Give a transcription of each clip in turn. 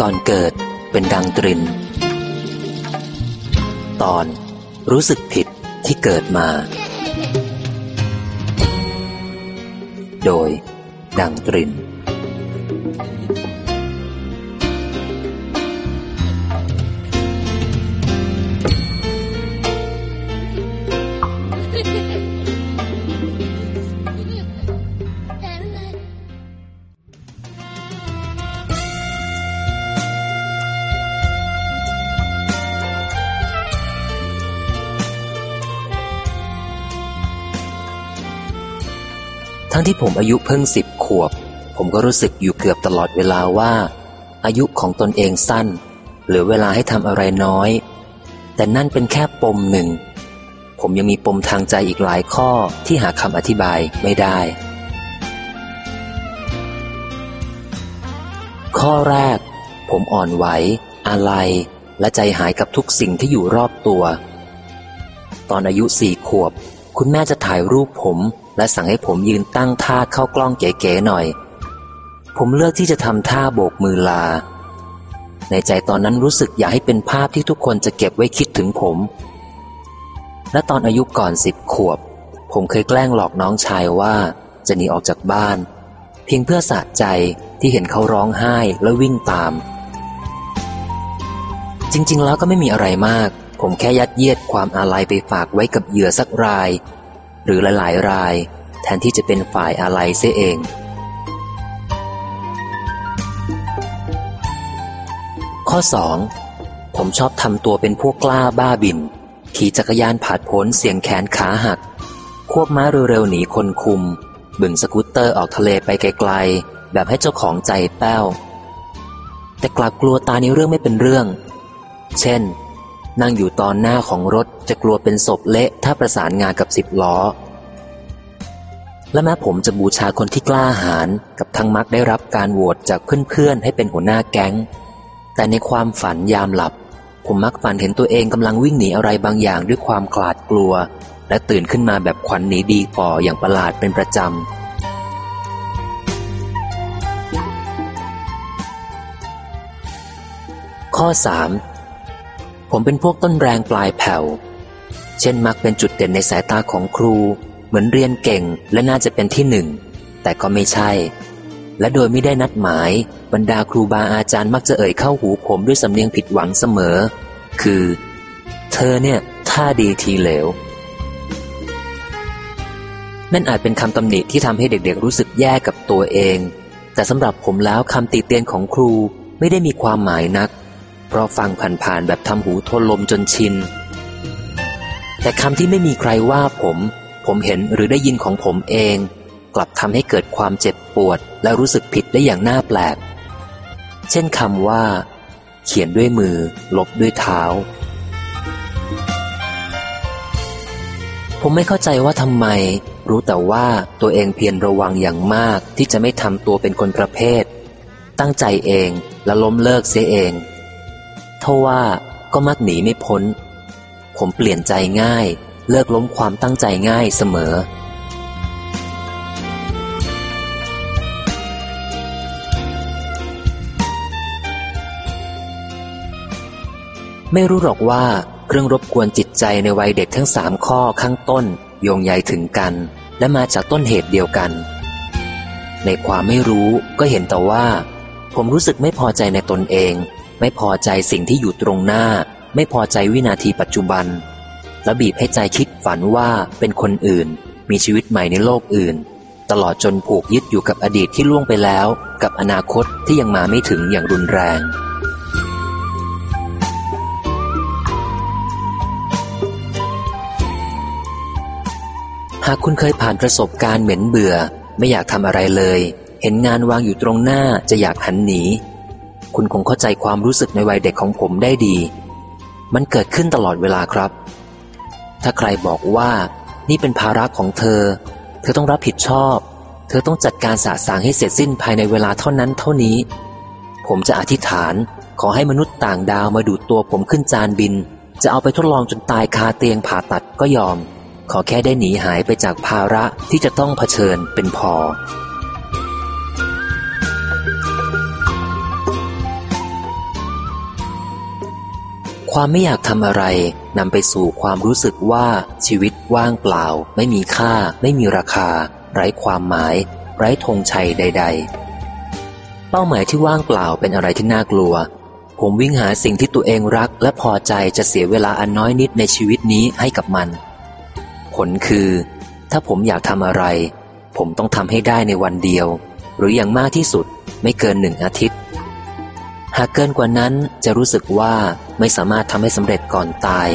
ก่อนเกิดเป็นดังตริน ตอนรู้สึกผิดที่เกิดมา โดยดังตริน ทั้งที่ผมอายุเพิ่งสิบขวบ ผมก็รู้สึกอยู่เกือบตลอดเวลาว่า อายุของตนเองสั้น เหลือเวลาให้ทำอะไรน้อย แต่นั่นเป็นแค่ปมหนึ่ง ผมยังมีปมทางใจอีกหลายข้อที่หาคำอธิบายไม่ได้ ข้อแรก ผมอ่อนไหว อะไร และใจหายกับทุกสิ่งที่อยู่รอบตัว ตอนอายุสี่ขวบ คุณแม่จะถ่ายรูปผม และสั่งให้ผมยืนตั้งท่าเข้ากล้องเก๋ๆหน่อย ผมเลือกที่จะทำท่าโบกมือลา ในใจตอนนั้นรู้สึกอยากให้เป็นภาพที่ทุกคนจะเก็บไว้คิดถึงผม และตอนอายุก่อนสิบขวบ ผมเคยแกล้งหลอกน้องชายว่าจะหนีออกจากบ้าน เพียงเพื่อสะใจที่เห็นเขาร้องไห้และวิ่งตาม จริง ๆ แล้วก็ไม่มีอะไรมาก ผมแค่ยัดเยียดความอาลัยไปฝากไว้กับเหยื่อสักราย หรือหลายๆราย แทนที่จะเป็นฝ่ายอะไรเสียเอง ข้อ 2. ผมชอบทำตัวเป็นพวกกล้าบ้าบิน ขี่จักรยานผาดพ้นเสียงแขนขาหัก ควบม้าเร็วๆหนีคนคุม บึงสกูตเตอร์ออกทะเลไปไกลๆ แบบให้เจ้าของใจแป้ว แต่กลับกลัวตาในเรื่องไม่เป็นเรื่อง เช่น นั่งอยู่ตอนหน้าของรถจะกลัวเป็นศพเละถ้าประสานงานกับสิบล้อ และแม้ผมจะบูชาคนที่กล้าหาญกับทั้งมักได้รับการโหวตจากเพื่อนๆให้เป็นหัวหน้าแก๊ง แต่ในความฝันยามหลับ ผมมักฝันเห็นตัวเองกำลังวิ่งหนีอะไรบางอย่างด้วยความกลาดกลัว และตื่นขึ้นมาแบบขวัญหนีดีฝ่ออย่างประหลาดเป็นประจำข้อ 3 ผมเป็นพวกต้นแรงปลายแผ่ว เช่นมักเป็นจุดเด่นในสายตาของครู เหมือนเรียนเก่งและน่าจะเป็นที่หนึ่ง แต่ก็ไม่ใช่ และโดยไม่ได้นัดหมาย บรรดาครูบาอาจารย์มักจะเอ่ยเข้าหูผมด้วยสำเนียงผิดหวังเสมอ คือ เธอเนี่ยท่าดีทีเหลว นั่นอาจเป็นคำตำหนิที่ทำให้เด็กๆ รู้สึกแย่กับตัวเอง แต่สำหรับผมแล้วคำติเตียนของครูไม่ได้มีความหมายนัก เพราะฟังผ่านๆแบบทำหูทนลมจนชิน แต่คำที่ไม่มีใครว่าผม ผมเห็นหรือได้ยินของผมเอง กลับทำให้เกิดความเจ็บปวด และรู้สึกผิดได้อย่างน่าแปลก เช่นคำว่า เขียนด้วยมือ ลบด้วยเท้า ผมไม่เข้าใจว่าทำไม รู้แต่ว่าตัวเองเพียรระวังอย่างมากที่จะไม่ทำตัวเป็นคนประเภท ตั้งใจเองและล้มเลิกเสียเอง ทว่าก็มักหนีไม่พ้น ผมเปลี่ยนใจง่าย เลิกล้มความตั้งใจง่ายเสมอ ไม่รู้หรอกว่าเครื่องรบกวนจิตใจในวัยเด็กทั้งสามข้อข้างต้น โยงใยถึงกัน และมาจากต้นเหตุเดียวกัน ในความไม่รู้ก็เห็นแต่ว่า ผมรู้สึกไม่พอใจในตนเอง ไม่พอใจสิ่งที่อยู่ตรงหน้า ไม่พอใจวินาทีปัจจุบัน และบีบให้ใจคิดฝันว่าเป็นคนอื่น มีชีวิตใหม่ในโลกอื่น ตลอดจนผูกยึดอยู่กับอดีตที่ล่วงไปแล้ว กับอนาคตที่ยังมาไม่ถึงอย่างรุนแรงหากคุณเคยผ่านประสบการณ์เหม็นเบื่อ ไม่อยากทำอะไรเลย เห็นงานวางอยู่ตรงหน้าจะอยากหันหนี คุณคงเข้าใจความรู้สึกในวัยเด็กของผมได้ดี มันเกิดขึ้นตลอดเวลาครับ ถ้าใครบอกว่านี่เป็นภาระของเธอ เธอต้องรับผิดชอบ เธอต้องจัดการสะสางให้เสร็จสิ้นภายในเวลาเท่านั้นเท่านี้ ผมจะอธิษฐานขอให้มนุษย์ต่างดาวมาดูดตัวผมขึ้นจานบิน จะเอาไปทดลองจนตายคาเตียงผ่าตัดก็ยอม ขอแค่ได้หนีหายไปจากภาระที่จะต้องเผชิญเป็นพอ ความไม่อยากทำอะไรนำไปสู่ความรู้สึกว่าชีวิตว่างเปล่า ไม่มีค่า ไม่มีราคา ไร้ความหมาย ไร้ธงชัยใด ๆ เป้าหมายที่ว่างเปล่าเป็นอะไรที่น่ากลัว ผมวิ่งหาสิ่งที่ตัวเองรัก และพอใจจะเสียเวลาอันน้อยนิดในชีวิตนี้ให้กับมัน ผลคือ ถ้าผมอยากทำอะไร ผมต้องทำให้ได้ในวันเดียว หรืออย่างมากที่สุดไม่เกินหนึ่งอาทิตย์ หากเกินกว่านั้นจะรู้สึกว่าไม่สามารถทำให้สำเร็จก่อนตาย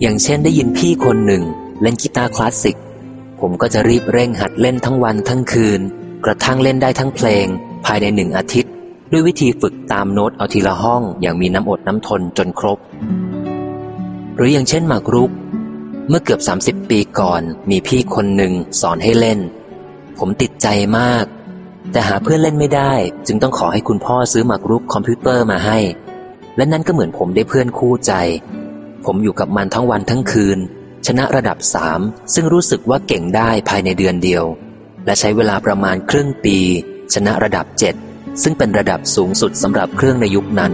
อย่างเช่นได้ยินพี่คนหนึ่ง เล่นกีตาร์คลาสสิก ผมก็จะรีบเร่งหัดเล่นทั้งวันทั้งคืน กระทั่งเล่นได้ทั้งเพลง ภายในหนึ่งอาทิตย์ ด้วยวิธีฝึกตามโน้ตเอาทีละห้องอย่างมีน้ำอดน้ำทนจนครบ หรืออย่างเช่นหมากรุก เมื่อเกือบ 30 ปีก่อนมีพี่คนหนึ่งสอนให้เล่น ผมติดใจมาก แต่หาเพื่อนเล่นไม่ได้ จึงต้องขอให้คุณพ่อซื้อหมากรุกคอมพิวเตอร์มาให้ และนั่นก็เหมือนผมได้เพื่อนคู่ใจ ผมอยู่กับมันทั้งวันทั้งคืน ชนะระดับสามซึ่งรู้สึกว่าเก่งได้ภายในเดือนเดียว และใช้เวลาประมาณครึ่งปี ชนะระดับเจ็ดซึ่งเป็นระดับสูงสุดสำหรับเครื่องในยุคนั้น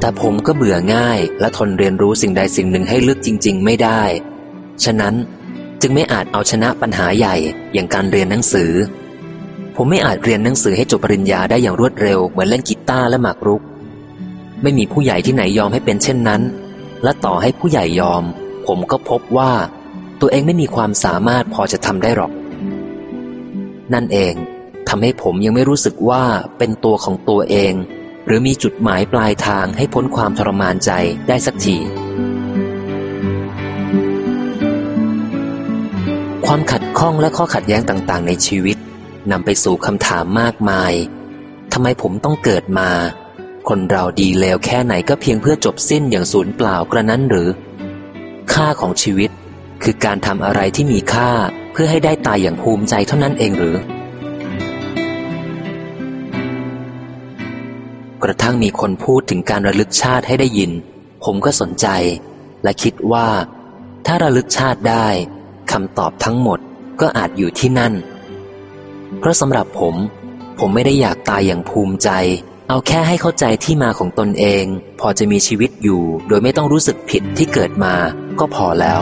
แต่ผมก็เบื่อง่ายและทนเรียนรู้สิ่งใดสิ่งหนึ่งให้ลึกจริง ๆ ไม่ได้ ฉะนั้นจึงไม่อาจเอาชนะปัญหาใหญ่อย่างการเรียนหนังสือ ผมไม่อาจเรียนหนังสือให้จบปริญญาได้อย่างรวดเร็วเหมือนเล่นกีตาร์และหมากรุก ไม่มีผู้ใหญ่ที่ไหนยอมให้เป็นเช่นนั้น และต่อให้ผู้ใหญ่ยอม ผมก็พบว่า ตัวเองไม่มีความสามารถพอจะทำได้หรอก นั่นเองทำให้ผมยังไม่รู้สึกว่าเป็นตัวของตัวเอง หรือมีจุดหมายปลายทางให้พ้นความทรมานใจได้สักที ความขัดข้องและข้อขัดแย้งต่างๆ ในชีวิตนำไปสู่คำถามมากมายทำไมผมต้องเกิดมา คนเราดีเลวแค่ไหนก็เพียงเพื่อจบสิ้นอย่างสูญเปล่ากระนั้นหรือ ค่าของชีวิตคือการทำอะไรที่มีค่าเพื่อให้ได้ตายอย่างภูมิใจเท่านั้นเองหรือ กระทั่งมีคนพูดถึงการระลึกชาติให้ได้ยิน ผมก็สนใจ และคิดว่า ถ้าระลึกชาติได้คำตอบทั้งหมดก็อาจอยู่ที่นั่น เพราะสำหรับผม ผมไม่ได้อยากตายอย่างภูมิใจ เอาแค่ให้เข้าใจที่มาของตนเอง พอจะมีชีวิตอยู่ โดยไม่ต้องรู้สึกผิดที่เกิดมาก็พอแล้ว